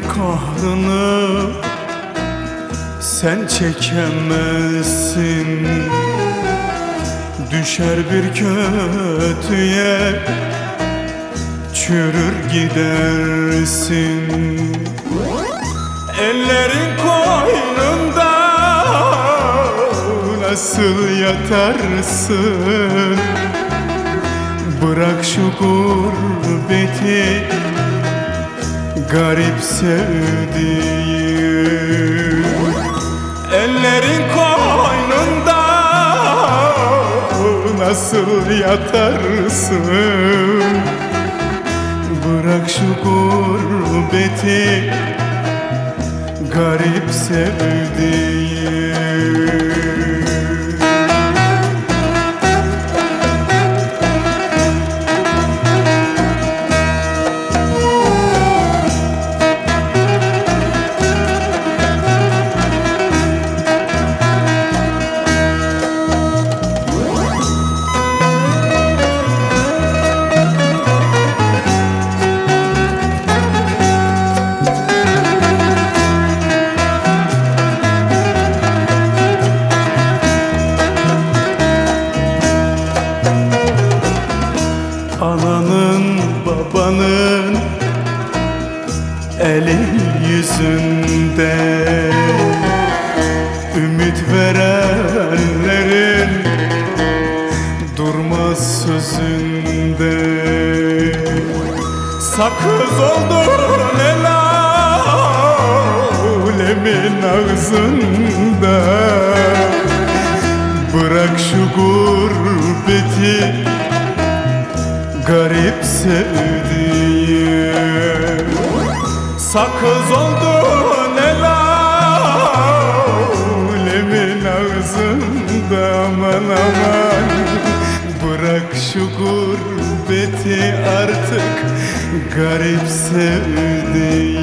kahrını sen çekemezsin. Düşer bir kötüye çürür gidersin. Ellerin koynunda nasıl yatarsın? Bırak şu gurbeti garip sevdiğim. Ellerin koynunda nasıl yatarsın? Bırak şu gurbeti garip sevdiğim elin yüzünde. Ümit verenlerin durmaz sözünde. Sakız oldun el alemin ağzında. Bırak şu gurbeti garip sevdiğim Sakız oldun el alemin ağzında aman aman. Bırak şu gurbeti artık garip sevdiğim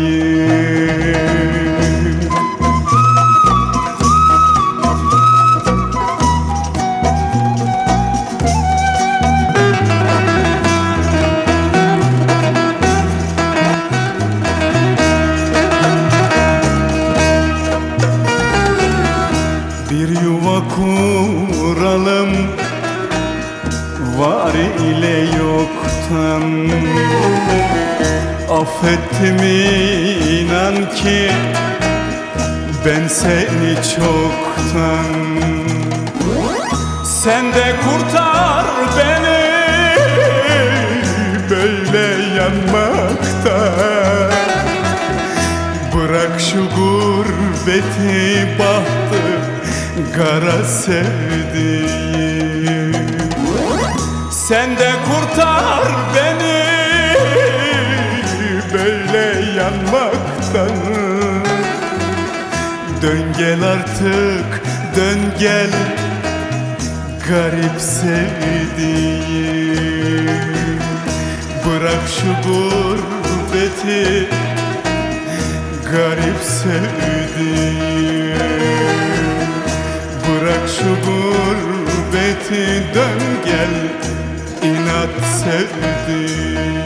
Var ile yoktan. Affettim inan ki Ben seni çoktan? Sen de kurtar beni Böyle yanmaktan. Bırak şu gurbeti bahtı Kara sevdiğim Sen de kurtar beni Böyle yanmaktan. Dön gel artık dön gel Garip sevdiğim. Bırak şu gurbeti garip sevdiğim. Bırak şu gurbeti dön gel inat sevdiğim